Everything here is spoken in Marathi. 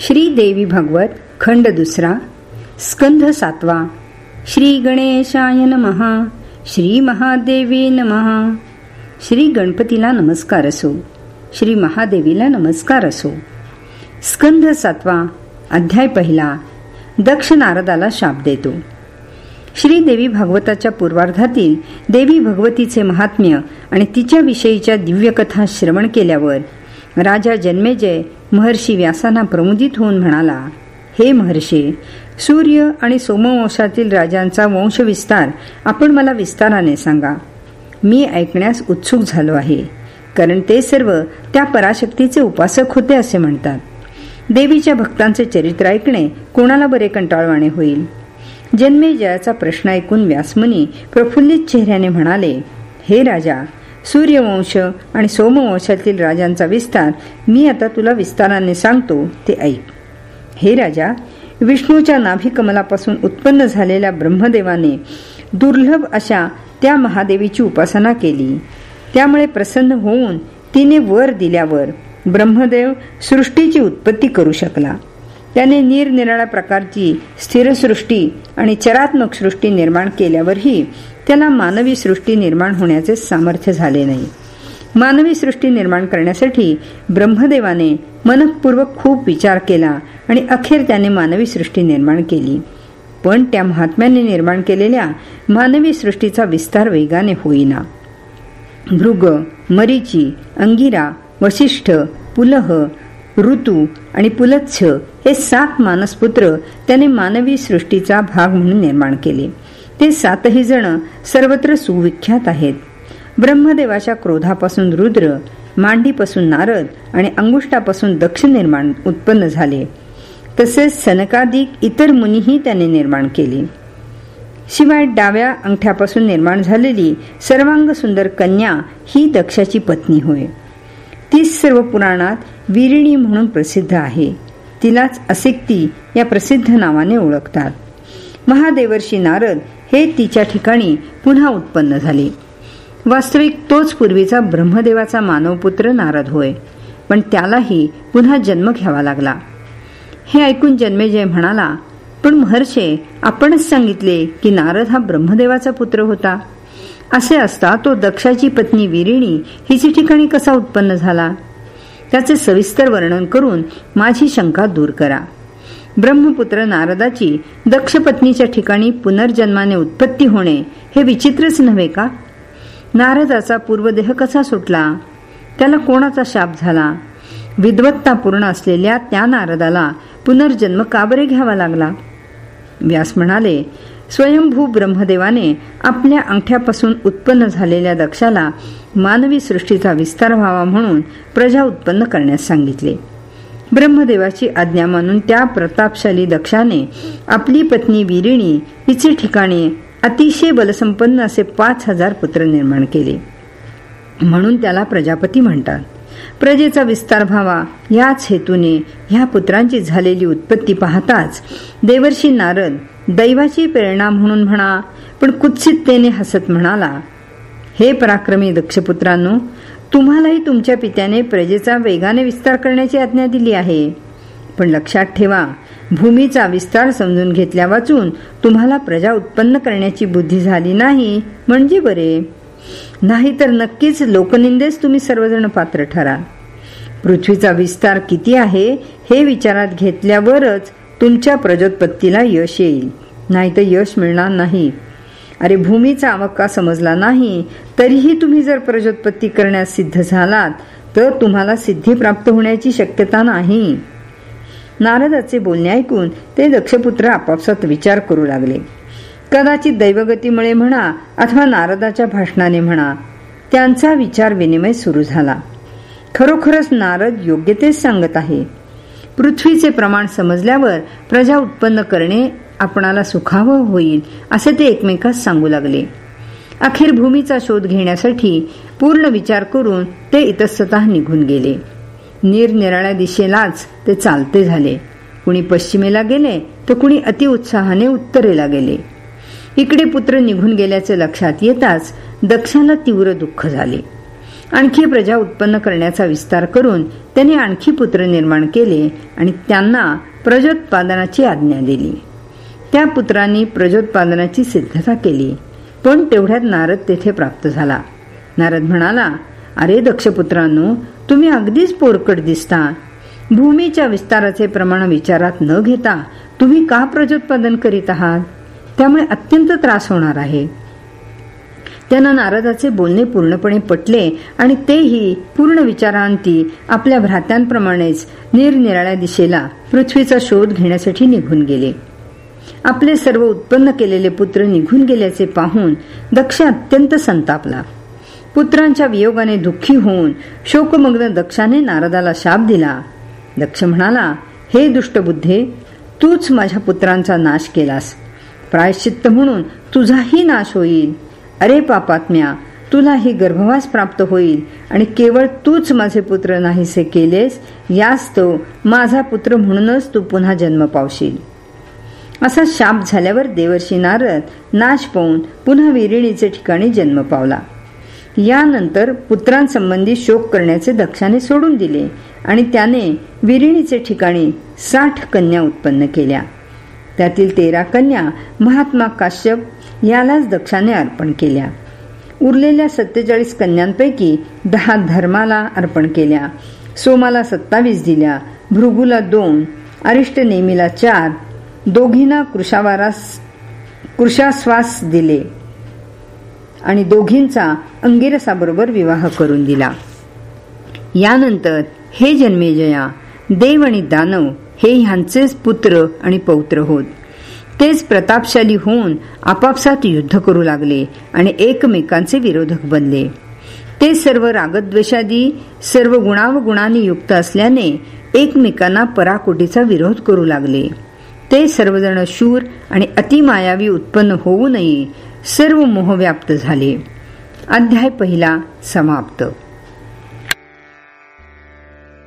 श्री देवी भागवत खंड दुसरा स्कंध सातवा श्री गणेशाय नमहा श्री महादेवी नमहा श्री गणपतीला नमस्कार असो श्री महादेवीला नमस्कार असो. स्कंध सातवा अध्याय पहिला दक्ष नारदाला शाप देतो. श्री देवी भागवताच्या पूर्वार्धातील देवी भगवतीचे महात्म्य आणि तिच्याविषयीच्या दिव्यकथा श्रवण केल्यावर राजा जन्मेजय महर्षी व्यासांना प्रमुदित होऊन म्हणाला हे महर्षी सूर्य आणि सोमवंशातील राजांचा वंशविस्तार आपण मला विस्ताराने सांगा. मी ऐकण्यास उत्सुक झालो आहे कारण ते सर्व त्या पराशक्तीचे उपासक होते असे म्हणतात. देवीच्या भक्तांचे चरित्र ऐकणे कोणाला बरे कंटाळवाणे होईल? जन्मेजयाचा प्रश्न ऐकून व्यासमुनी प्रफुल्लित चेहऱ्याने म्हणाले हे राजा सूर्यवंश आणि सोमवंशातील राजांचा विस्तार. मी आता तुला विस्ताराने सांगतो ते ऐक. हे राजा विष्णूच्या नाभिकमलापासून उत्पन्न झालेल्या ब्रह्मदेवाने दुर्लभ अशा त्या महादेवीची उपासना केली. त्यामुळे प्रसन्न होऊन तिने वर दिल्यावर ब्रह्मदेव सृष्टीची उत्पत्ती करू शकला. त्याने निरनिराळ्या प्रकारची स्थिरसृष्टी आणि चरात्मक सृष्टी निर्माण केल्यावरही त्याला मानवी सृष्टी निर्माण होण्याचे सामर्थ्य झाले नाही. मानवी सृष्टी निर्माण करण्यासाठी ब्रह्मदेवाने मनपूर्वक खूप विचार केला आणि अखेर त्याने मानवी सृष्टी निर्माण केली. पण त्या महात्म्याने निर्माण केलेल्या मानवी सृष्टीचा विस्तार वेगाने होईना. भृग मरीची अंगिरा वशिष्ठ पुलह ऋतू आणि पुलच्छ हे सात मानसपुत्र त्याने मानवी सृष्टीचा भाग म्हणून निर्माण केले. ते सातही जण सर्वत्र सुविख्यात आहेत. ब्रह्मदेवाच्या क्रोधापासून रुद्र मांडीपासून नारद आणि अंगुष्टापासून दक्ष निर्माण उत्पन्न झाले. तसेच सनकादिक इतर मुनीही त्याने निर्माण केले. शिवाय डाव्या अंगठ्यापासून निर्माण झालेली सर्वांग सुंदर कन्या ही दक्षाची पत्नी होय. ती सर्व पुराणात विरिणी म्हणून प्रसिद्ध आहे. तिलाच असिक्ती या प्रसिद्ध नावाने ओळखतात. महादेवर्षी नारद हे तिच्या ठिकाणी पुन्हा उत्पन्न झाले. वास्तविक तोच पूर्वीचा ब्रह्मदेवाचा मानवपुत्र नारद होय पण त्यालाही पुन्हा जन्म घ्यावा लागला. हे ऐकून जन्मेजय म्हणाला पण महर्षे आपणच सांगितले की नारद हा ब्रह्मदेवाचा पुत्र होता. असे असता तो दक्षाची पत्नी विरिणी हिची ठिकाणी कसा उत्पन्न झाला? त्याचे सविस्तर वर्णन करून माझी शंका दूर करा. ब्रह्मपुत्र नारदाची दक्ष पत्नीच्या ठिकाणी पुनर्जन्माने उत्पत्ती होणे हे विचित्रच नव्हे का? नारदाचा पूर्वदेह कसा सुटला? त्याला कोणाचा शाप झाला? विद्वत्तापूर्ण असलेल्या त्या नारदाला पुनर्जन्म का बरे घ्यावा लागला? व्यास म्हणाले स्वयंभू ब्रह्मदेवाने आपल्या अंगठ्यापासून उत्पन्न झालेल्या दक्षाला मानवी सृष्टीचा विस्तार व्हावा म्हणून प्रजा उत्पन्न करण्यास सांगितले. ब्रह्मदेवाची आज्ञा मानून त्या प्रतापशाली दक्षाने आपली पत्नी विरिणी हिचे ठिकाणी अतिशय बलसंपन्न असे पाच हजार पुत्र निर्माण केले. म्हणून त्याला प्रजापती म्हणतात. प्रजेचा विस्तार व्हावा. याच हेतूने ह्या पुत्रांची झालेली उत्पत्ती पाहताच देवर्षी नारद दैवाची प्रेरणा म्हणून म्हणा पण कुत्सिततेने हसत म्हणाला हे पराक्रमी दक्षपुत्रांनो तुम्हालाही तुमच्या पित्याने प्रजेचा वेगाने विस्तार करण्याची आज्ञा दिली आहे. पण लक्षात ठेवा भूमीचा विस्तार समजून घेतल्या वाचून तुम्हाला प्रजा उत्पन्न करण्याची बुद्धी झाली नाही. म्हणजे बरे? नाहीतर नक्कीच लोकनिंदेस तुम्ही सर्वजण पात्र ठराल पृथ्वीचा विस्तार किती आहे हे विचारात घेतल्यावरच तुमच्या प्रजोत्पत्तीला यश येईल. नाही तर यश मिळणार नाही. अरे भूमीचा आवक्का समजला नाही तरीही तुम्ही जर प्रजोत्पत्ती करण्यास सिद्ध झालात तर तुम्हाला सिद्धी प्राप्त होण्याची शक्यता नाही. नारदाचे बोलणे ऐकून ते दक्षपुत्र आपापसात विचार करू लागले. कदाचित दैवगतीमुळे म्हणा अथवा नारदाच्या भाषणाने म्हणा त्यांचा विचार विनिमय सुरू झाला. खरोखरच नारद योग्य तेच सांगत आहे. पृथ्वीचे प्रमाण समजल्यावर प्रजा उत्पन्न करणे आपणाला सुखावं होईल असे ते एकमेकास सांगू लागले. अखेर भूमीचा शोध घेण्यासाठी पूर्ण विचार करून ते इतस्तत निघून गेले. निरनिराळ्या दिशेलाच ते चालते झाले. कुणी पश्चिमेला गेले तर कुणी अतिउत्साहाने उत्तरेला गेले. इकडे पुत्र निघून गेल्याचे लक्षात येताच दक्षाला तीव्र दुःख झाले. आणखी प्रजा उत्पन्न करण्याचा विस्तार करून त्याने आणखी पुत्र निर्माण केले आणि त्यांना प्रजोत्पादनाची आज्ञा दिली. त्या पुत्रांनी प्रजोत्पादनाची सिद्धता केली पण तेवढ्यात नारद तेथे प्राप्त झाला. नारद म्हणाला अरे दक्षपुत्रांनो तुम्ही अगदीच पोरकट दिसता. भूमीच्या विस्ताराचे प्रमाण विचारात न घेता तुम्ही का प्रजोत्पादन करीत आहात? त्यामुळे अत्यंत त्रास होणार आहे. त्यांना नारदाचे बोलणे पूर्णपणे पटले आणि तेही पूर्ण विचारांती आपल्या भ्रात्यांप्रमाणेच निरनिराळ्या दिशेला पृथ्वीचा शोध घेण्यासाठी निघून गेले. आपले सर्व उत्पन्न केलेले पुत्र निघून गेल्याचे पाहून दक्ष अत्यंत संतापला. पुत्रांच्या वियोगाने दुःखी होऊन शोकमग्न दक्षाने नारदाला शाप दिला. दक्ष म्हणाला हे दुष्टबुद्धे तूच माझ्या पुत्रांचा नाश केलास. प्रायश्चित्त म्हणून तुझाही नाश होईल. अरे पापात्म्या तुला ही गर्भवास प्राप्त होईल आणि केवळ तूच माझे पुत्र नाहीसे केलेस यास्तव माझा पुत्र म्हणूनच तू पुन्हा जन्म पावशील. असा शाप झाल्यावर देवर्षी नारद नाश पाहून पुन्हा विरिणीचे ठिकाणी जन्म पावला. यानंतर पुत्रांसंबंधी शोक करण्याचे दक्षाने सोडून दिले आणि त्याने विरिणीचे ठिकाणी साठ कन्या उत्पन्न केल्या. त्यातील तेरा कन्या महात्मा काश्यप यालाच दक्षाने अर्पण केल्या. उरलेल्या सत्तेचाळीस कन्यांपैकी दहा धर्माला अर्पण केल्या. सोमाला सत्तावीस दिल्या. भृगूला दोन. अरिष्ट नेमीला चार. दोघींना कृषावारास कृषाश्वास दिले. आणि दोघींचा अंगिरसाबरोबर विवाह करून दिला. यानंतर हे जन्मेजया देव आणि दानव हे ह्यांचेच पुत्र आणि पौत्र होत. तेच प्रतापशाली होऊन आपापसात युद्ध करू लागले आणि एकमेकांचे विरोधक बनले. ते सर्व रागद्वेषादी सर्व गुणावगुणांनी युक्त असल्याने एकमेकांना पराकोटीचा विरोध करू लागले. ते सर्वजण शूर आणि अतिमायावी उत्पन्न होऊ नये सर्व मोहव्याप्त झाले. अध्याय पहिला समाप्त.